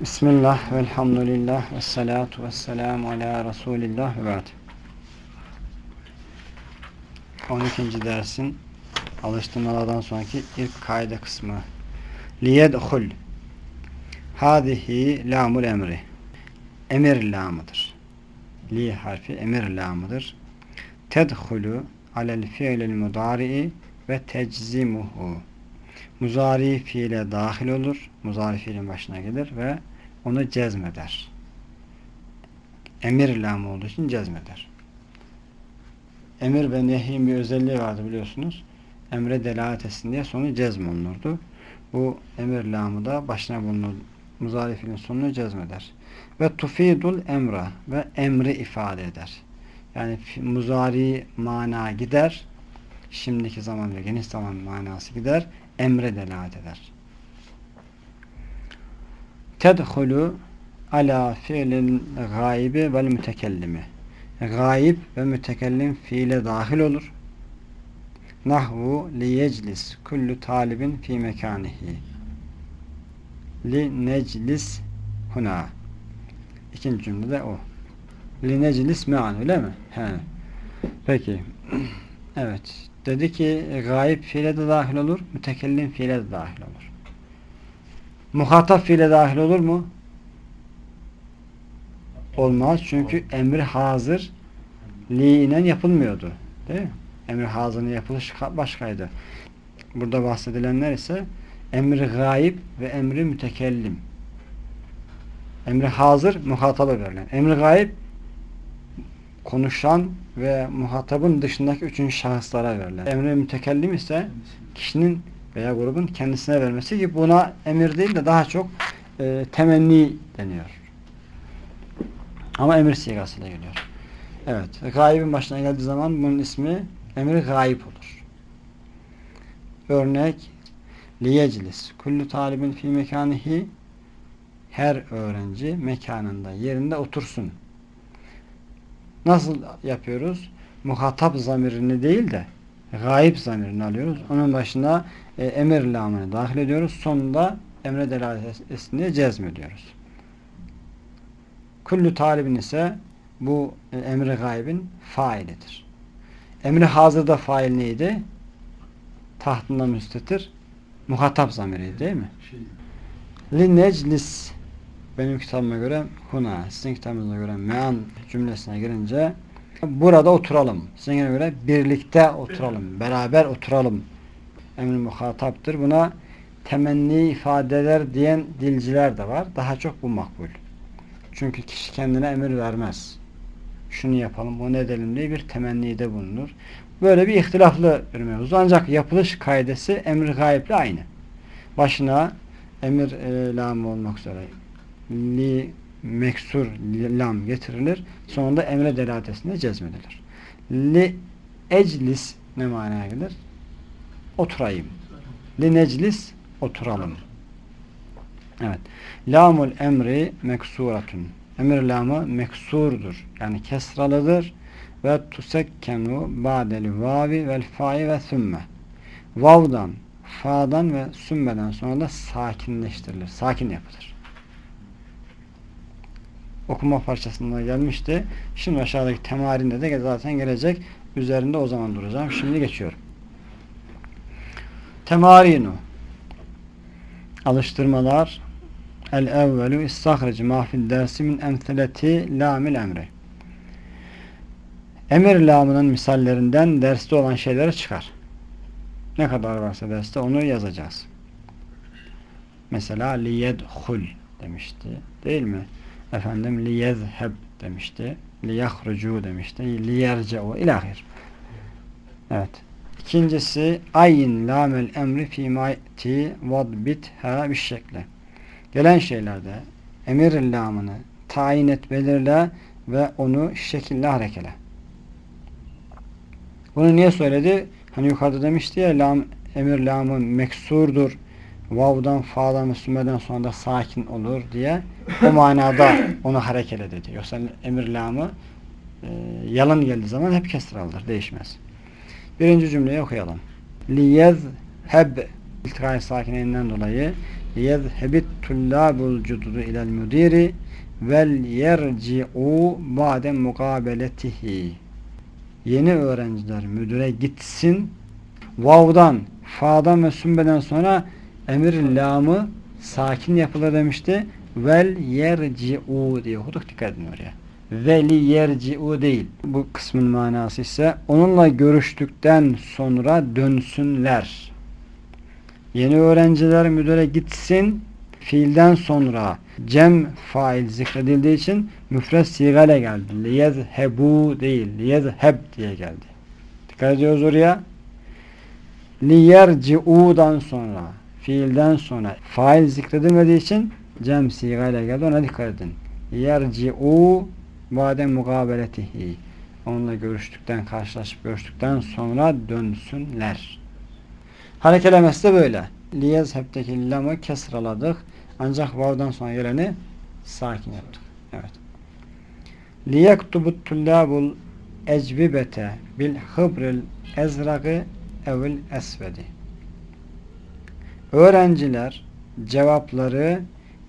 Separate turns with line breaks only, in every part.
Bismillah, velhamdülillah, ve salatu ve selamu ala Resulillah ve ba'd. 12. dersin alıştırmalardan sonraki ilk kaide kısmı. Liyedhul Hadihi lamul emri Emir lamıdır. Li harfi emir lamıdır. Tedhulu alel fiilil mudari'i ve teczimuhu muzari fiile dahil olur. Muzari fiilin başına gelir ve onu cezmeder. Emir lamı olduğu için cezmeder. Emir ve nehyin bir özelliği vardı biliyorsunuz. Emre delalet etsin diye sonu cezm olunurdu. Bu emir lamı da başına bulunur. Muzari fiilin sonunu cezmeder. Ve tufidul emra ve emri ifade eder. Yani muzari mana gider. Şimdiki zaman ve geniş zaman manası gider emre delalet eder. Tedhulu ala fiilin gaybi vel mütekellimi. Gayib ve mütekellim fiile dahil olur. Nahvu li yeclis kullu talibin fi mekanihi. Li neclis huna. İkinci cümlede o. Li neclis me'an öyle mi? He. Peki. Evet. Dedi ki gayip fiile de dahil olur, mütekellim fiile de dahil olur. Muhatap fiile dahil olur mu? Olmaz. Çünkü emri hazır liinen yapılmıyordu. Değil mi? Emri hazırın yapılış başkaydı. Burada bahsedilenler ise emri gayip ve emri mütekellim. Emri hazır muhataba verilen. Emri gayip konuşan ve muhatabın dışındaki üçüncü şahıslara verilen. Emri mütekellim ise kişinin veya grubun kendisine vermesi ki buna emir değil de daha çok e, temenni deniyor. Ama emir sigasıyla geliyor. Evet. Gaybin başına geldiği zaman bunun ismi emri gayip olur. Örnek liyeclis kullu talibin fi mekanihi her öğrenci mekanında yerinde otursun. Nasıl yapıyoruz? Muhatap zamirini değil de gayip zamirini alıyoruz. Onun başına e, emir lamını dahil ediyoruz. Sonunda emre delalet etsin diye cezmediyoruz. Kullu talibin ise bu e, emri gaybin failidir. Emri hazırda fail neydi? Tahtında müstetir. Muhatap zamiri değil mi? Li neclis benim kitabıma göre huna, sizin kitabınıza göre mean cümlesine girince burada oturalım. Sizin göre birlikte oturalım, beraber oturalım. Emri muhataptır. Buna temenni ifadeler diyen dilciler de var. Daha çok bu makbul. Çünkü kişi kendine emir vermez. Şunu yapalım, bunu edelim diye bir temennide bulunur. Böyle bir ihtilaflı bir mevzu. Ancak yapılış kaidesi emri gayiple aynı. Başına emir e, lamı olmak üzere li meksur lam getirilir. Sonunda emre delatesinde cezmedilir. Li eclis ne manaya gelir? Oturayım. Li neclis oturalım. Evet. Lamul emri meksuratun. Emir lamı meksurdur. Yani kesralıdır. Ve tusekkenu ba'deli vavi vel fa'i ve sümme. Vav'dan, fa'dan ve sümmeden sonra da sakinleştirilir. Sakin yapılır okuma parçasında gelmişti. Şimdi aşağıdaki temarinde de zaten gelecek. Üzerinde o zaman duracağım. Şimdi geçiyorum. Temarinu Alıştırmalar El evvelu istahric mahfil dersi min emseleti lamil emri Emir lamının misallerinden derste olan şeyleri çıkar. Ne kadar varsa derste onu yazacağız. Mesela liyedhul demişti. Değil mi? Efendim liyezheb demişti. Liyahrucu demişti. Liyerce'u ilahir. Evet. İkincisi ayin lamel emri fîmâ ti vadbit ha bir şekle. Gelen şeylerde emir lamını tayin et belirle ve onu şekille harekele. Bunu niye söyledi? Hani yukarıda demişti ya lam, emir lamı meksurdur vav'dan, fa'dan, sümmeden sonra da sakin olur diye o manada onu hareket edecek. Yoksa emir lamı e, yalan geldiği zaman hep kesralıdır. Değişmez. Birinci cümleyi okuyalım. Liyez heb iltikai sakinliğinden dolayı liyezhebit tullabul cududu ilel müdiri vel yerci'u ba'de mukabeletihi yeni öğrenciler müdüre gitsin vav'dan, fa'dan ve sümbeden sonra emir lamı sakin yapılır demişti. Vel yerci'u diye okuduk dikkat edin oraya. Veli yerci'u değil. Bu kısmın manası ise onunla görüştükten sonra dönsünler. Yeni öğrenciler müdüre gitsin fiilden sonra cem fail zikredildiği için müfred sigale geldi. Liyezhebu değil. Liyezheb diye geldi. Dikkat ediyoruz oraya. Liyerci'u'dan sonra fiilden sonra fail zikredilmediği için cem sigale geldi. Ona dikkat edin. Yerci'u bade mukabeletihi onunla görüştükten, karşılaşıp görüştükten sonra dönsünler. Harekelemesi de böyle. Liyezheb'teki lamı kesraladık. Ancak vav'dan sonra geleni sakin yaptık. Evet. Liyektubut tullabul ecvibete bil hıbril ezragı evil esvedi. Öğrenciler cevapları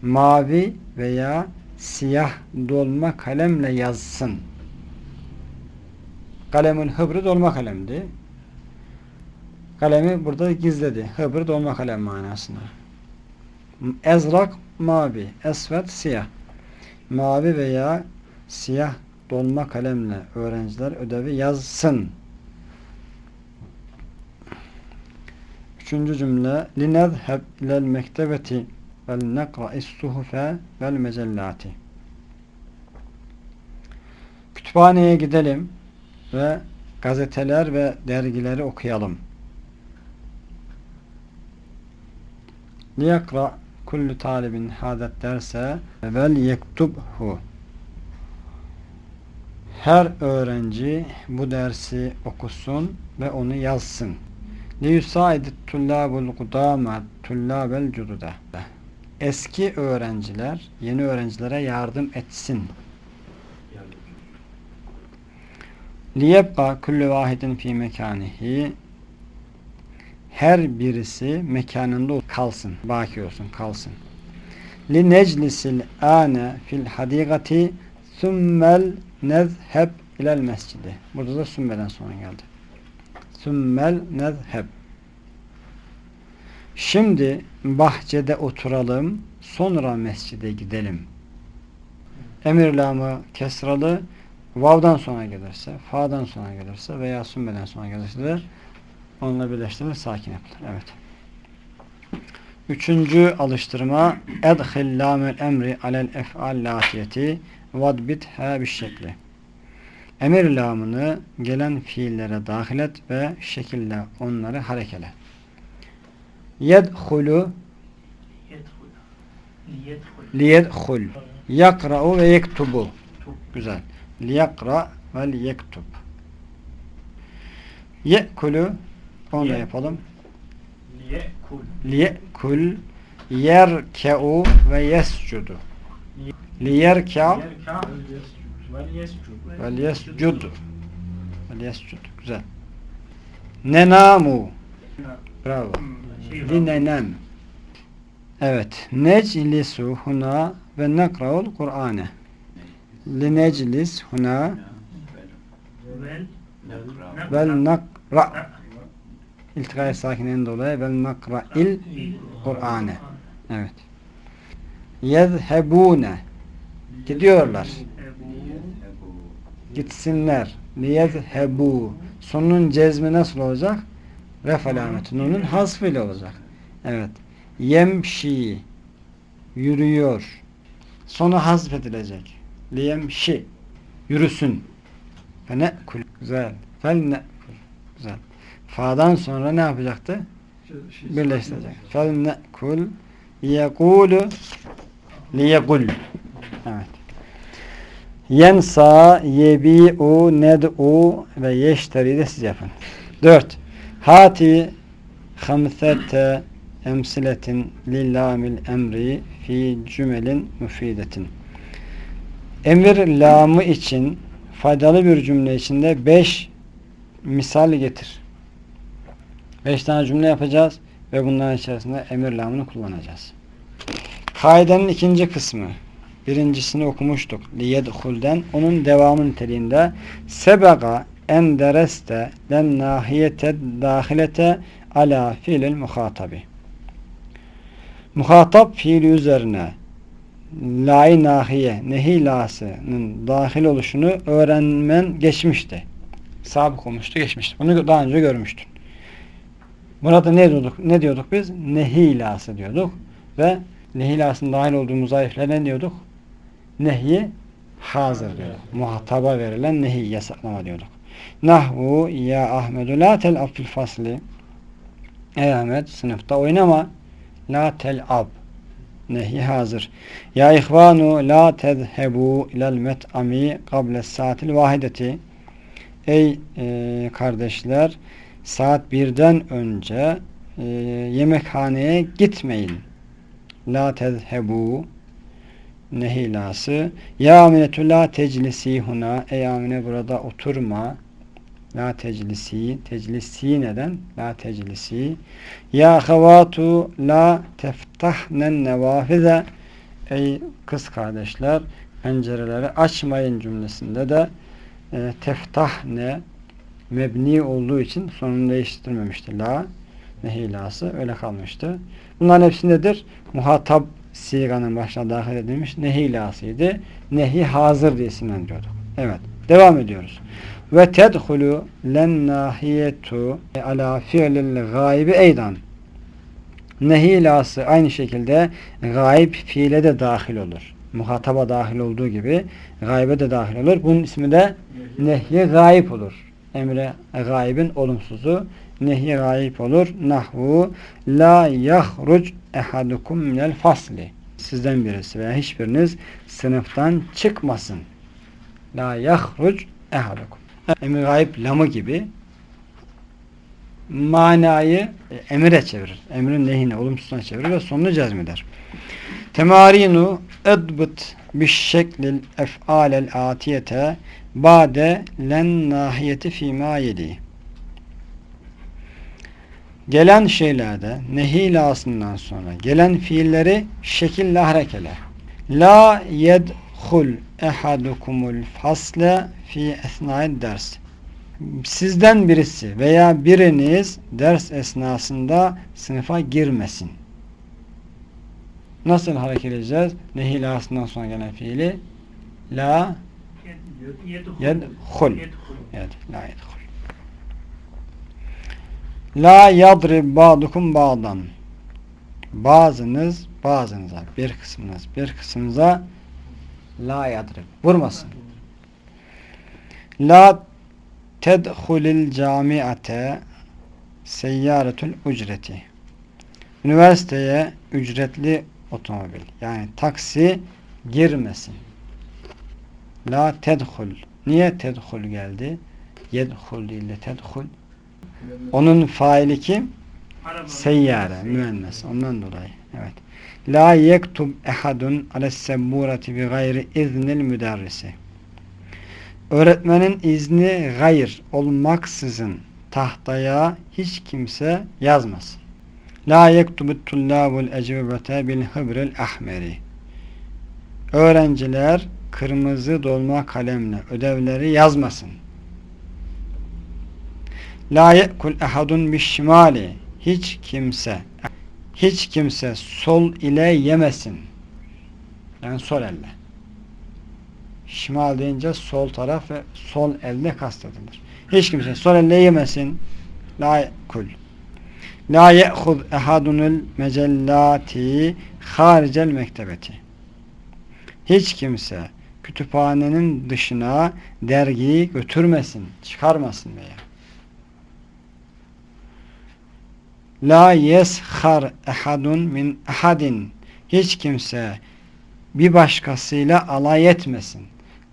mavi veya siyah dolma kalemle yazsın. Kalemün hıbrı dolma kalemdi. Kalemi burada gizledi. Hıbrı dolma kalem manasında. Ezrak mavi, esvet siyah. Mavi veya siyah dolma kalemle öğrenciler ödevi yazsın. Üçüncü cümle mektebeti vel nekra'is suhufe vel mecellati Kütüphaneye gidelim ve gazeteler ve dergileri okuyalım. Liyakra kullu talibin hadet derse vel yektubhu her öğrenci bu dersi okusun ve onu yazsın. Liyusaidit tullabul kudama tullabel cududa eski öğrenciler yeni öğrencilere yardım etsin. Liyebqa kullu vahidin fi mekanihi her birisi mekanında kalsın, baki olsun, kalsın. Neclisil ane fil hadigati thummel nezheb ilel mescidi. Burada da sümmeden sonra geldi. Thummel nezheb. Şimdi bahçede oturalım, sonra mescide gidelim. Emir lamı kesralı, vav'dan sonra gelirse, fa'dan sonra gelirse veya sümmeden sonra gelirse de onunla birleştirilir, sakin yapılır. Evet. Üçüncü alıştırma edhil lamel emri alel ef'al latiyeti vadbitha bir şekli. Emir lamını gelen fiillere dahil et ve şekille onları harekele. Yedhulu. Liyedhul. Yakra'u ve yektubu. Güzel. Liyakra ve liyektub. Ye'kulu. Onu da yapalım. Liyekul. Yerke'u ve yescudu. Liyerka vel yescud vel yescud güzel. Nenamu bravo. Linenem Evet. Neclisu huna ve nekra'ul Kur'ane. Lineclis huna vel nakra İltikaya sakinen dolayı vel nakra il Kur'ane. Evet. Yezhebune gidiyorlar. Gitsinler. Liyezhebu sonun cezmi nasıl olacak? Ref alameti nunun hasfıyla olacak. Evet. Yemşi yürüyor. Sonu hasf edilecek. Liyemşi yürüsün. Fe ne'kul güzel. Fel ne'kul güzel. Fa'dan sonra ne yapacaktı? Birleştirecek. Fel ne'kul yekulu liyekul Evet. Yensa yebi'u ned'u ve yeşteri de siz yapın. Dört. Hati hamsete emsiletin lillamil emri fi cümelin müfidetin. Emir lamı için faydalı bir cümle içinde beş misal getir. Beş tane cümle yapacağız ve bunların içerisinde emir lamını kullanacağız. Kaidenin ikinci kısmı. Birincisini okumuştuk. Liyedhul'den. Onun devamı niteliğinde sebega en dereste len nahiyete dahilete ala fiilil muhatabi. Muhatap fiili üzerine lai nahiye, nehi lasının dahil oluşunu öğrenmen geçmişti. Sabık olmuştu, geçmişti. Bunu daha önce görmüştün. Burada ne diyorduk? Ne diyorduk biz? Nehi ilası diyorduk. Ve nehi ilasının dahil olduğu zayıfle ne diyorduk? Nehi hazır diyorduk. Muhataba verilen nehi yasaklama diyorduk. Nahvu ya Ahmedu la tel fil fasli Ey Ahmet sınıfta oynama la tel ab nehi hazır. Ya ihvanu la tezhebu ilel met'ami kable saatil vahideti Ey e, kardeşler saat birden önce e, yemekhaneye gitmeyin. La tezhebu nehilası. Ya aminetü la teclisi huna. Ey amine burada oturma. La teclisi. Teclisi neden? La teclisi. Ya havatu la teftahnen nevafize. Ey kız kardeşler pencereleri açmayın cümlesinde de e, teftah ne mebni olduğu için sonunu değiştirmemişti. La nehilası öyle kalmıştı. Bunların hepsi nedir? Muhatap siganın başına dahil edilmiş nehilasıydı. Nehi hazır diye isimlendiriyorduk. Evet. Devam ediyoruz. Ve tedhulu len nahiyetu ala fi'lil gaybi eydan. Nehilası aynı şekilde gayb fiile de dahil olur. Muhataba dahil olduğu gibi gaybe de dahil olur. Bunun ismi de nehye gayb olur. Emre gaybin olumsuzu nehye gayb olur. Nahvu la yahruc ehadukum minel fasli. Sizden birisi veya hiçbiriniz sınıftan çıkmasın. La yahruc ehadukum. Emir gayb lamı gibi manayı emire çevirir. Emrin lehine, olumsuzuna çevirir ve sonunu cezmeder. Temarinu edbıt bişşeklil ef'alel atiyete bade len nahiyeti fîmâ yedi. Gelen şeylerde nehi lasından sonra gelen fiilleri şekille harekele. La yedhul ehadukumul fasle fi esna'id ders. Sizden birisi veya biriniz ders esnasında sınıfa girmesin. Nasıl hareket edeceğiz? Nehi lasından sonra gelen fiili la yedhul. Evet, la yedhul. La yadrib ba'dukum ba'dan. Bazınız bazınıza, bir kısmınız bir kısmınıza la yadrib. Vurmasın. La tedhulil camiate seyyaretul ücreti. Üniversiteye ücretli otomobil yani taksi girmesin. La tedhul. Niye tedhul geldi? Yedhul de tedhul. Onun faili kim? Seyyare, müennes. Ondan dolayı. Evet. La yektub ehadun alessemburati bi gayri iznil müderrisi. Öğretmenin izni gayr olmaksızın tahtaya hiç kimse yazmasın. La yektubut tullabul ecvebete bil hıbril ahmeri. Öğrenciler kırmızı dolma kalemle ödevleri yazmasın. La ye'kul ehadun bişmali. Hiç kimse hiç kimse sol ile yemesin. Yani sol elle. Şimal deyince sol taraf ve sol elde kastedilir. Hiç kimse sol elle yemesin. La kul. La ye'hud ehadunul mecellati haricel mektebeti. Hiç kimse kütüphanenin dışına dergiyi götürmesin, çıkarmasın veya. La yeshar ehadun min ahadin. Hiç kimse bir başkasıyla alay etmesin.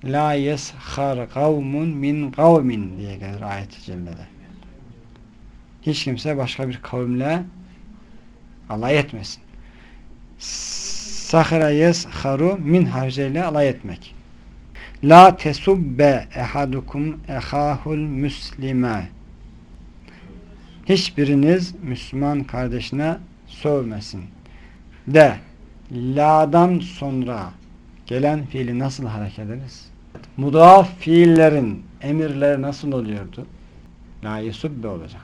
La yeshar kavmun min kavmin diye gelir ayet-i cellede. Hiç kimse başka bir kavimle alay etmesin. Sahira yesharu min harceyle alay etmek. La tesubbe ehadukum ehahul müslime. Hiçbiriniz Müslüman kardeşine sövmesin. De la'dan sonra gelen fiili nasıl hareket ederiz? Mudaf fiillerin emirleri nasıl oluyordu? La yesubbe olacak.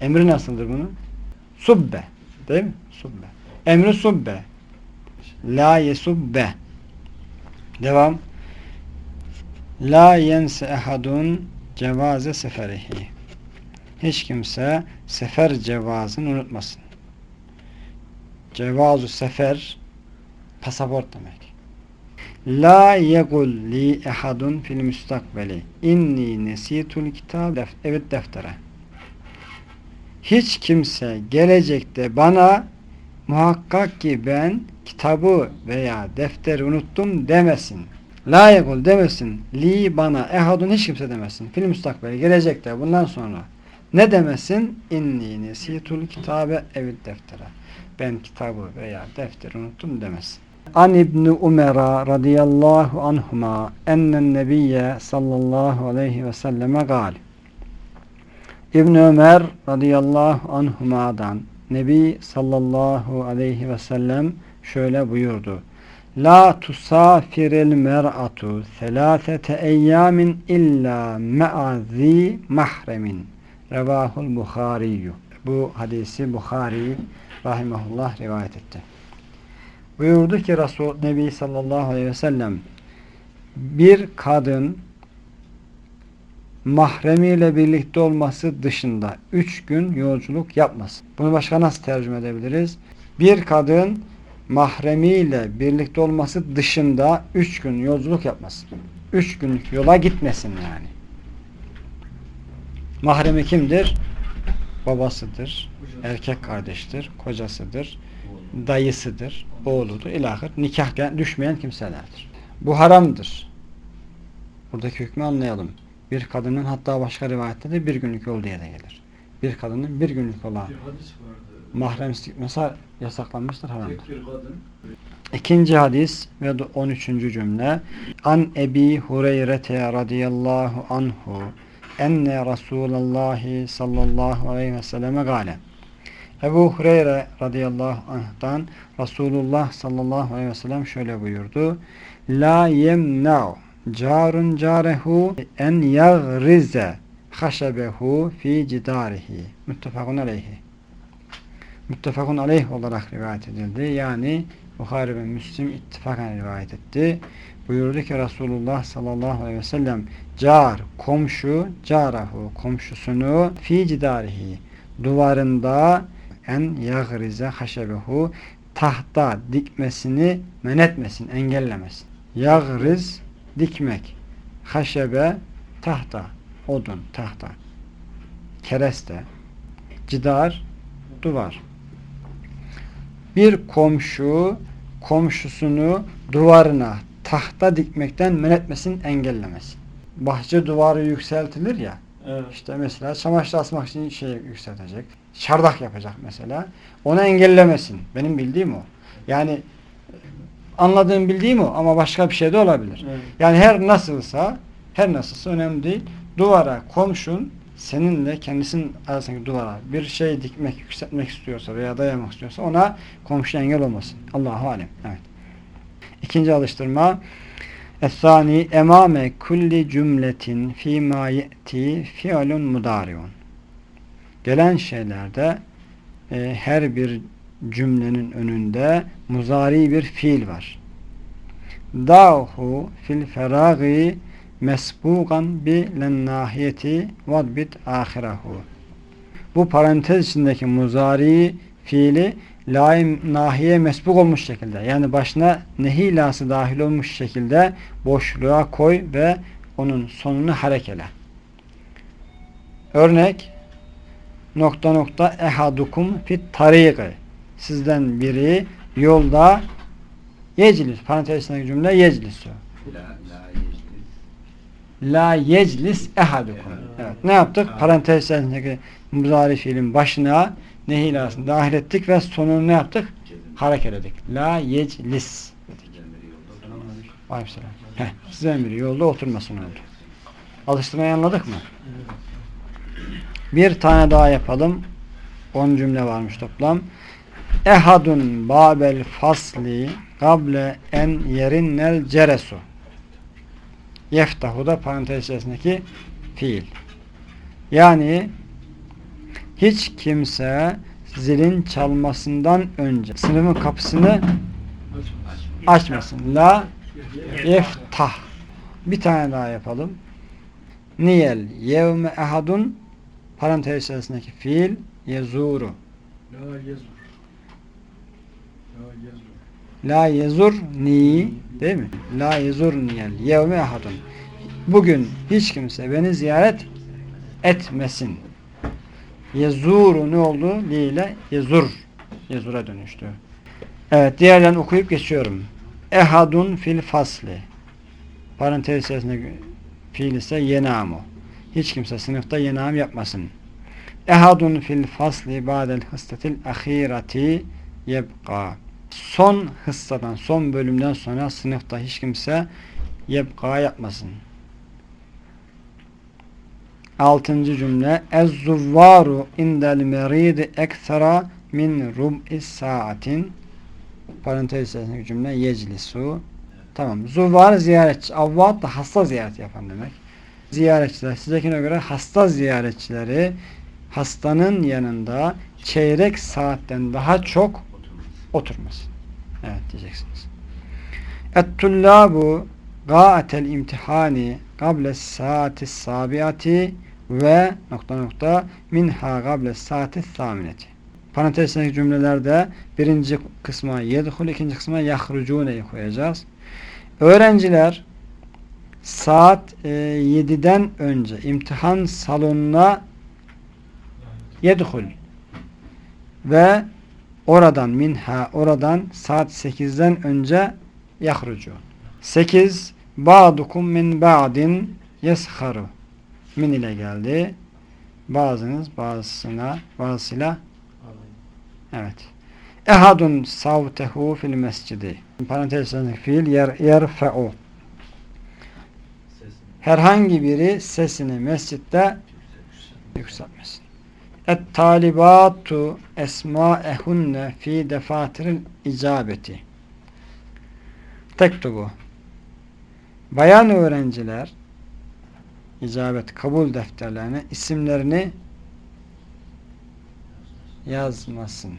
Emri nasıldır bunun? Subbe. Değil mi? Subbe. Emri subbe. La yesubbe. Devam. La yense ehadun cevaze seferihi. Hiç kimse sefer cevazını unutmasın. Cevazu sefer pasaport demek. La yegul li ehadun fil müstakbeli inni nesitul kitab def evet deftere. Hiç kimse gelecekte bana muhakkak ki ben kitabı veya defteri unuttum demesin. La yegul demesin. Li bana ehadun hiç kimse demesin. Fil müstakbeli gelecekte bundan sonra ne demesin? İnni nesitul kitabe evet deftere. Ben kitabı veya defteri unuttum demesin. An İbni Umera radıyallahu anhuma ennen nebiyye sallallahu aleyhi ve selleme gal. İbn Ömer radıyallahu anhuma'dan Nebi sallallahu aleyhi ve sellem şöyle buyurdu. La tusafiril mer'atu selâsete eyyamin illa me'azi mahremin. Revahul Bukhariyyü. Bu hadisi Bukhari rahimahullah rivayet etti. Buyurdu ki Resul Nebi sallallahu aleyhi ve sellem bir kadın mahremiyle birlikte olması dışında üç gün yolculuk yapmasın. Bunu başka nasıl tercüme edebiliriz? Bir kadın mahremiyle birlikte olması dışında üç gün yolculuk yapmasın. Üç günlük yola gitmesin yani. Mahremi kimdir? Babasıdır, erkek kardeştir, kocasıdır, dayısıdır, oğludur, ilahır, nikah düşmeyen kimselerdir. Bu haramdır. Buradaki hükmü anlayalım. Bir kadının hatta başka rivayette de bir günlük yol diye de gelir. Bir kadının bir günlük yola mahremsizlik mesela yasaklanmıştır, haramdır. İkinci hadis ve 13. cümle An Ebi Hureyre radıyallahu anhu enne Resulallah sallallahu aleyhi ve selleme gale. Ebu Hureyre radıyallahu anh'tan Resulullah sallallahu aleyhi ve sellem şöyle buyurdu. La yemna'u carun carehu en yagrize haşebehu fi cidarihi. Muttefakun aleyhi. Muttefakun aleyh olarak rivayet edildi. Yani Bukhari ve Müslim ittifakan rivayet etti. Buyurdu ki Resulullah sallallahu aleyhi ve sellem car, komşu, carahu, komşusunu fi cidarihi duvarında en yagrize haşebehu tahta dikmesini men etmesin, engellemesin. Yagriz dikmek. Haşebe tahta, odun, tahta. Kereste. Cidar, duvar. Bir komşu komşusunu duvarına tahta dikmekten men etmesin, engellemesin. Bahçe duvarı yükseltilir ya. Evet. İşte mesela çamaşır asmak için şey yükseltecek. Çardak yapacak mesela. Onu engellemesin. Benim bildiğim o. Yani anladığım bildiğim o ama başka bir şey de olabilir. Evet. Yani her nasılsa her nasılsa önemli değil. Duvara komşun seninle kendisinin arasındaki duvara bir şey dikmek, yükseltmek istiyorsa veya dayamak istiyorsa ona komşu engel olmasın. Allahu alem. Evet. İkinci alıştırma Es-sani emame kulli cümletin fîmâ ye'ti fi'lun mudâriun. Gelen şeylerde e, her bir cümlenin önünde muzari bir fiil var. Da'hu fil feragi mesbugan bi lennahiyeti vadbit ahirahu. Bu parantez içindeki muzari fiili laim nahiye mesbuk olmuş şekilde yani başına nehi lası dahil olmuş şekilde boşluğa koy ve onun sonunu harekele. Örnek nokta nokta ehadukum fit tariqi sizden biri yolda yeclis parantezindeki cümle yeclisu la yeclis ehadukum evet. ne yaptık? parantezindeki muzari fiilin başına nehilasını dahil ettik ve sonunu ne yaptık? Hareket ettik. La yeclis. Aleykümselam. Heh, sizden biri yolda oturmasın oldu. Alıştırmayı anladık mı? Bir tane daha yapalım. 10 cümle varmış toplam. Ehadun babel fasli kable en yerinnel ceresu. Yeftahu da parantez içerisindeki fiil. Yani hiç kimse zilin çalmasından önce sınıfın kapısını açmasın. La yeftah. Bir tane daha yapalım. Niyel yevme ehadun parantez içerisindeki fiil yezuru.
La yezur. La yezur.
La yezur ni değil mi? La yezur niyel yevme ehadun. Bugün hiç kimse beni ziyaret etmesin. Yezuru ne oldu? Li ile yezur. Yezura dönüştü. Evet diğerlerini okuyup geçiyorum. Ehadun fil fasli. Parantez içerisinde fiil ise yenamu. Hiç kimse sınıfta yenam yapmasın. Ehadun fil fasli ba'del hıssatil ahireti yebqa. Son hıssadan, son bölümden sonra sınıfta hiç kimse yebqa yapmasın. Altıncı cümle Ez-zuvvaru indel meridi eksera min rub'i saatin parantez içerisindeki cümle yeclisu tamam. Zuvvar ziyaretçi. Avvat da hasta ziyaret yapan demek. Ziyaretçiler sizdekine göre hasta ziyaretçileri hastanın yanında çeyrek saatten daha çok oturmasın. Evet diyeceksiniz. Et-tullabu gâetel imtihani kable saati sabiati ve nokta nokta minha kable saati thamineti. Parantez içindeki cümlelerde birinci kısma yedhul, ikinci kısma yahrucune'yi koyacağız. Öğrenciler saat e, 7'den önce imtihan salonuna yedhul ve oradan minha oradan saat 8'den önce yahrucu. 8 ba'dukum min ba'din yesharu min ile geldi. Bazınız bazısına bazısıyla evet. Ehadun savtehu fil mescidi. Parantez fiil yer, yerfe'u. Herhangi biri sesini mescitte yükseltmesin. Et talibatu esma'ehunne fi defatiril icabeti. Tektubu. Bayan öğrenciler icabet kabul defterlerine isimlerini yazmasın.